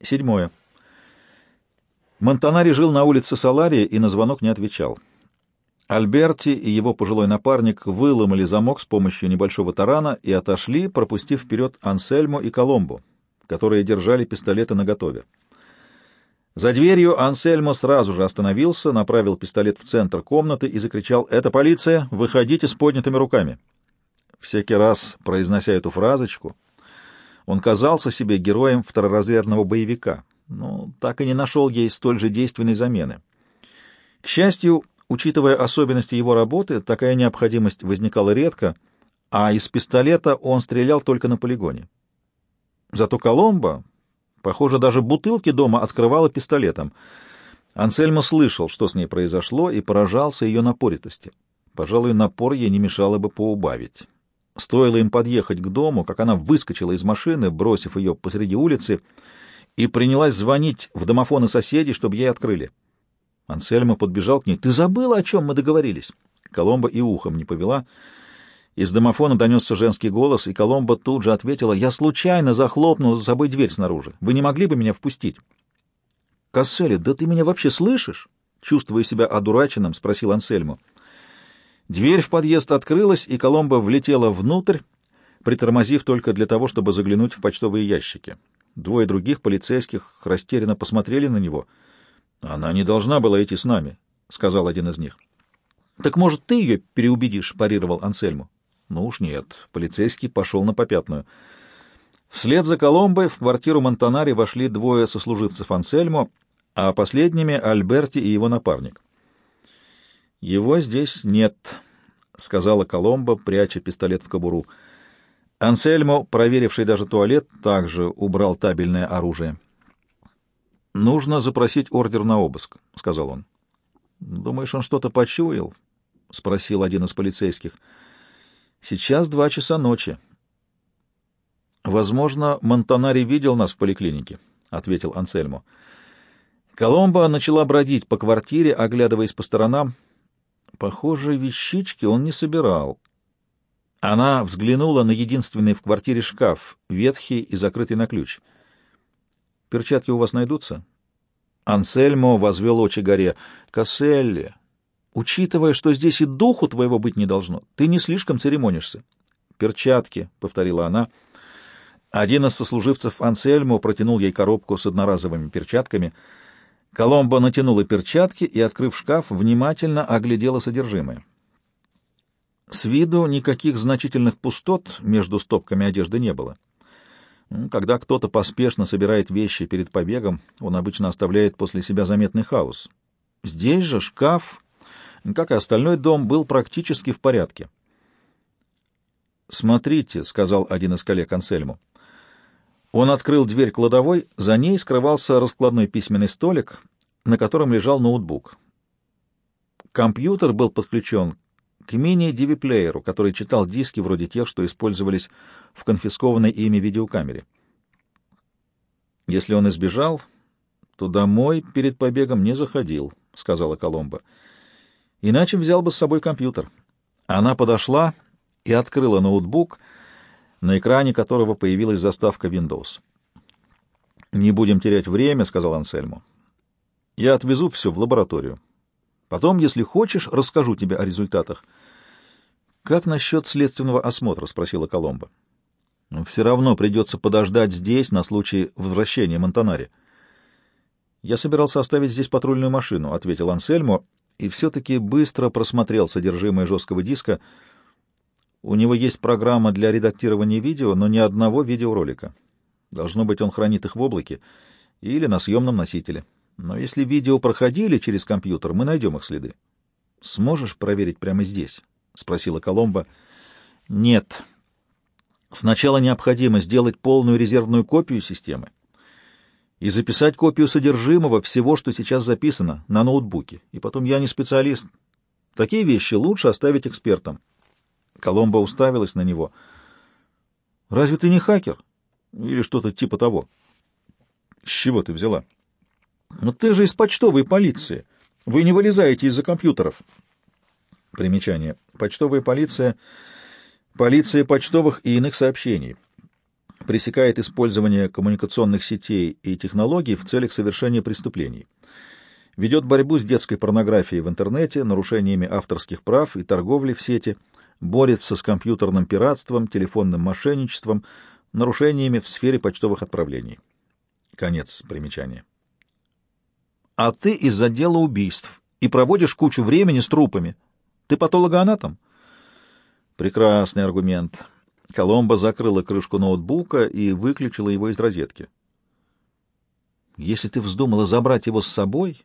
Седьмое. Монтанари жил на улице Салария и на звонок не отвечал. Альберти и его пожилой напарник выломали замок с помощью небольшого тарана и отошли, пропустив вперед Ансельмо и Коломбо, которые держали пистолеты наготове. За дверью Ансельмо сразу же остановился, направил пистолет в центр комнаты и закричал «Это полиция! Выходите с поднятыми руками!» Всякий раз, произнося эту фразочку, он казался себе героем второразрядного боевика, но так и не нашел ей столь же действенной замены. К счастью, Учитывая особенности его работы, такая необходимость возникала редко, а из пистолета он стрелял только на полигоне. Зато Коломбо, похоже, даже бутылки дома открывала пистолетом. Ансельмо слышал, что с ней произошло, и поражался ее напоритости. Пожалуй, напор ей не мешало бы поубавить. Стоило им подъехать к дому, как она выскочила из машины, бросив ее посреди улицы, и принялась звонить в домофоны соседей, чтобы ей открыли. Ансельма подбежал к ней. «Ты забыла, о чем мы договорились?» Коломба и ухом не повела. Из домофона донесся женский голос, и Коломба тут же ответила. «Я случайно захлопнула за собой дверь снаружи. Вы не могли бы меня впустить?» «Кассели, да ты меня вообще слышишь?» Чувствуя себя одураченным, спросил Ансельму. Дверь в подъезд открылась, и Коломба влетела внутрь, притормозив только для того, чтобы заглянуть в почтовые ящики. Двое других полицейских растерянно посмотрели на него — она не должна была идти с нами, — сказал один из них. — Так, может, ты ее переубедишь? — парировал Ансельму. — Ну уж нет. Полицейский пошел на попятную. Вслед за Коломбой в квартиру Монтанари вошли двое сослуживцев Ансельмо, а последними — Альберти и его напарник. — Его здесь нет, — сказала Коломба, пряча пистолет в кобуру. Ансельмо, проверивший даже туалет, также убрал табельное оружие. — «Нужно запросить ордер на обыск», — сказал он. «Думаешь, он что-то почуял?» — спросил один из полицейских. «Сейчас два часа ночи». «Возможно, Монтанари видел нас в поликлинике», — ответил Ансельмо. Коломба начала бродить по квартире, оглядываясь по сторонам. Похоже, вещички он не собирал. Она взглянула на единственный в квартире шкаф, ветхий и закрытый на ключ — Перчатки у вас найдутся? Ансельмо возвел очи горе. Касселли, учитывая, что здесь и духу твоего быть не должно, ты не слишком церемонишься. Перчатки, — повторила она. Один из сослуживцев Ансельмо протянул ей коробку с одноразовыми перчатками. Коломбо натянула перчатки и, открыв шкаф, внимательно оглядела содержимое. С виду никаких значительных пустот между стопками одежды не было. Когда кто-то поспешно собирает вещи перед побегом, он обычно оставляет после себя заметный хаос. Здесь же шкаф, как и остальной дом, был практически в порядке. «Смотрите», — сказал один из коллег Ансельму. Он открыл дверь кладовой, за ней скрывался раскладной письменный столик, на котором лежал ноутбук. Компьютер был подключен к мини-DV-плееру, который читал диски вроде тех, что использовались в конфискованной ими видеокамере. «Если он избежал, то домой перед побегом не заходил», — сказала Коломба. «Иначе взял бы с собой компьютер». Она подошла и открыла ноутбук, на экране которого появилась заставка Windows. «Не будем терять время», — сказал Ансельмо. «Я отвезу все в лабораторию. Потом, если хочешь, расскажу тебе о результатах. — Как насчет следственного осмотра? — спросила Коломба. — Все равно придется подождать здесь на случай возвращения Монтанари. — Я собирался оставить здесь патрульную машину, — ответил Ансельмо, и все-таки быстро просмотрел содержимое жесткого диска. У него есть программа для редактирования видео, но ни одного видеоролика. Должно быть, он хранит их в облаке или на съемном носителе. — но если видео проходили через компьютер, мы найдем их следы. — Сможешь проверить прямо здесь? — спросила Коломба. — Нет. Сначала необходимо сделать полную резервную копию системы и записать копию содержимого всего, что сейчас записано, на ноутбуке. И потом я не специалист. Такие вещи лучше оставить экспертам. Коломба уставилась на него. — Разве ты не хакер? Или что-то типа того? — С чего ты взяла? — но ты же из почтовой полиции. Вы не вылезаете из-за компьютеров. Примечание. Почтовая полиция — полиция почтовых и иных сообщений. пресекает использование коммуникационных сетей и технологий в целях совершения преступлений. Ведет борьбу с детской порнографией в интернете, нарушениями авторских прав и торговлей в сети, борется с компьютерным пиратством, телефонным мошенничеством, нарушениями в сфере почтовых отправлений. Конец примечания. А ты из-за дела убийств и проводишь кучу времени с трупами. Ты патологоанатом? Прекрасный аргумент. Коломба закрыла крышку ноутбука и выключила его из розетки. Если ты вздумала забрать его с собой,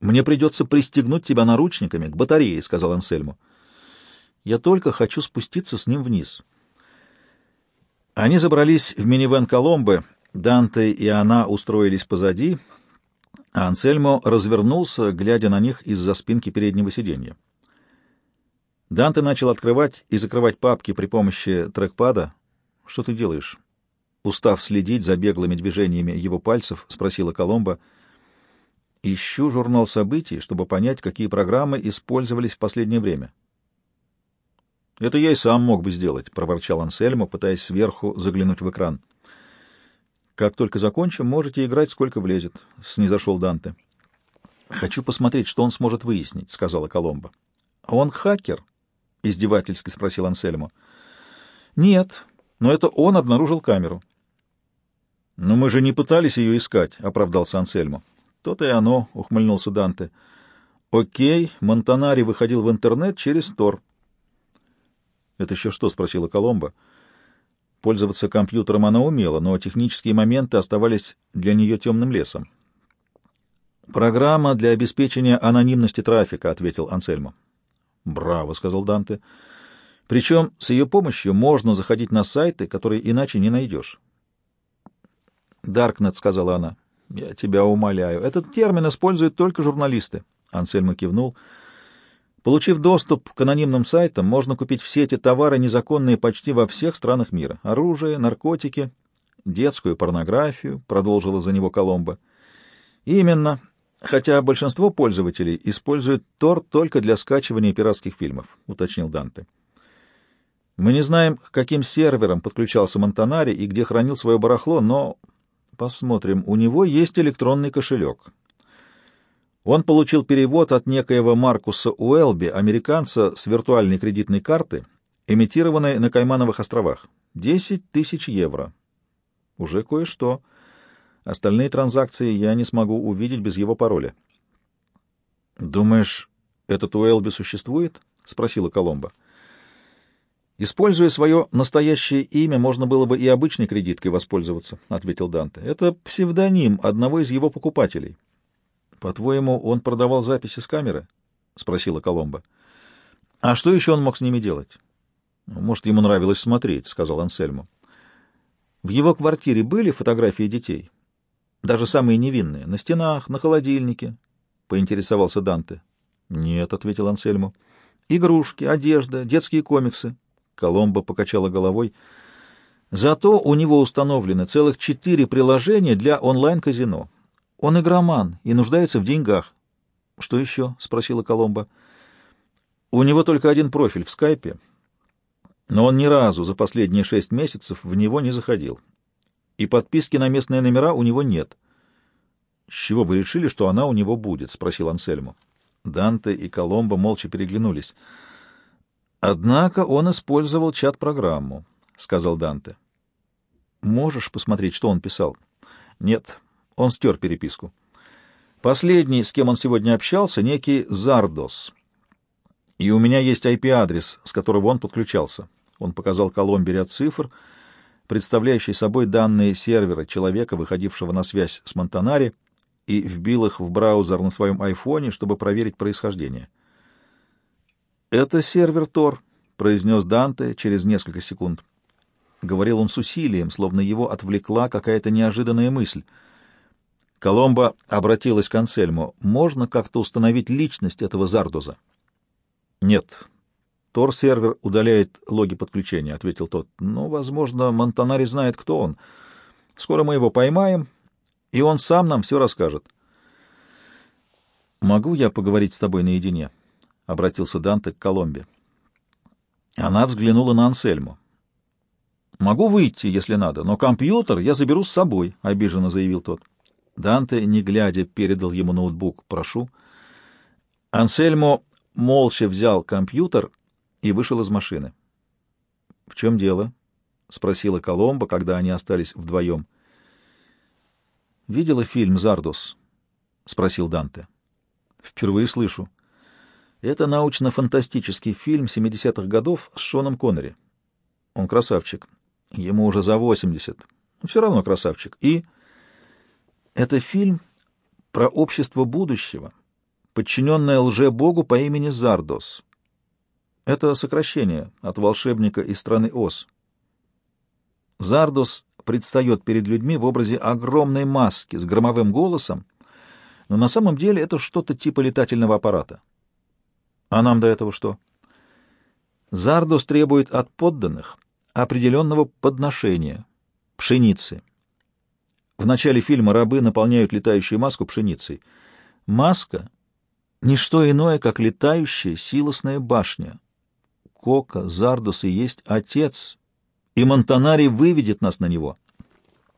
мне придется пристегнуть тебя наручниками к батарее, — сказал Ансельму. Я только хочу спуститься с ним вниз. Они забрались в минивэн Коломбы, Данте и она устроились позади — а Ансельмо развернулся, глядя на них из-за спинки переднего сиденья. Данте начал открывать и закрывать папки при помощи трекпада. «Что ты делаешь?» Устав следить за беглыми движениями его пальцев, спросила Коломба. «Ищу журнал событий, чтобы понять, какие программы использовались в последнее время». «Это я и сам мог бы сделать», — проворчал Ансельмо, пытаясь сверху заглянуть в экран. Как только закончим, можете играть, сколько влезет, — снизошел Данте. — Хочу посмотреть, что он сможет выяснить, — сказала Коломба. — Он хакер? — издевательски спросил Ансельмо. — Нет, но это он обнаружил камеру. — Но мы же не пытались ее искать, — оправдался Ансельмо. — То-то и оно, — ухмыльнулся Данте. — Окей, Монтанари выходил в интернет через Тор. — Это еще что? — спросила Коломба. — Пользоваться компьютером она умела, но технические моменты оставались для нее темным лесом. «Программа для обеспечения анонимности трафика», — ответил Ансельмо. «Браво», — сказал Данте. «Причем с ее помощью можно заходить на сайты, которые иначе не найдешь». «Даркнет», — сказала она. «Я тебя умоляю. Этот термин используют только журналисты». Ансельмо кивнул. Получив доступ к анонимным сайтам, можно купить все эти товары незаконные почти во всех странах мира. Оружие, наркотики, детскую порнографию, продолжила за него Коломбо. Именно, хотя большинство пользователей используют Тор только для скачивания пиратских фильмов, уточнил Данте. Мы не знаем, к каким серверам подключался Монтанари и где хранил свое барахло, но посмотрим, у него есть электронный кошелек. Он получил перевод от некоего Маркуса Уэлби, американца, с виртуальной кредитной карты, эмитированной на Каймановых островах. Десять тысяч евро. Уже кое-что. Остальные транзакции я не смогу увидеть без его пароля. — Думаешь, этот Уэлби существует? — спросила Коломба. — Используя свое настоящее имя, можно было бы и обычной кредиткой воспользоваться, — ответил Данте. — Это псевдоним одного из его покупателей. — по-твоему, он продавал записи с камеры? — спросила Коломба. — А что еще он мог с ними делать? — Может, ему нравилось смотреть, — сказал Ансельмо. — В его квартире были фотографии детей? Даже самые невинные. На стенах, на холодильнике? — поинтересовался Данте. — Нет, — ответил Ансельмо. — Игрушки, одежда, детские комиксы. Коломба покачала головой. Зато у него установлены целых четыре приложения для онлайн-казино. Он игроман и нуждается в деньгах. — Что еще? — спросила Коломба. — У него только один профиль в скайпе, но он ни разу за последние шесть месяцев в него не заходил. И подписки на местные номера у него нет. — С чего вы решили, что она у него будет? — спросил Ансельмо. Данте и Коломба молча переглянулись. — Однако он использовал чат-программу, — сказал Данте. — Можешь посмотреть, что он писал? — Нет. Он стер переписку. Последний, с кем он сегодня общался, некий Зардос. И у меня есть IP-адрес, с которого он подключался. Он показал Коломбе ряд цифр, представляющий собой данные сервера человека, выходившего на связь с Монтанари, и вбил их в браузер на своем айфоне, чтобы проверить происхождение. «Это сервер Тор», — произнес Данте через несколько секунд. Говорил он с усилием, словно его отвлекла какая-то неожиданная мысль — Коломба обратилась к Ансельму. «Можно как-то установить личность этого Зардоза?» «Нет. Тор-сервер удаляет логи подключения», — ответил тот. «Ну, возможно, Монтанари знает, кто он. Скоро мы его поймаем, и он сам нам все расскажет». «Могу я поговорить с тобой наедине?» — обратился Данте к Коломбе. Она взглянула на Ансельму. Могу выйти, если надо, но компьютер я заберу с собой, — обиженно заявил тот. Данте, не глядя, передал ему ноутбук. Прошу. Ансельмо молча взял компьютер и вышел из машины. — В чем дело? — спросила Коломба, когда они остались вдвоем. — Видела фильм «Зардус»? — спросил Данте. — Впервые слышу. Это научно-фантастический фильм 70-х годов с Шоном Коннери. Он красавчик. Ему уже за 80. Но все равно красавчик. И это фильм про общество будущего, подчиненное лже-богу по имени Зардос. Это сокращение от волшебника из страны Оз. Зардос предстает перед людьми в образе огромной маски с громовым голосом, но на самом деле это что-то типа летательного аппарата. А нам до этого что? Зардос требует от подданных определенного подношения — пшеницы. В начале фильма рабы наполняют летающую маску пшеницей. Маска — ничто иное, как летающая силосная башня. Кока, Зардос и есть отец, и Монтанарий выведет нас на него.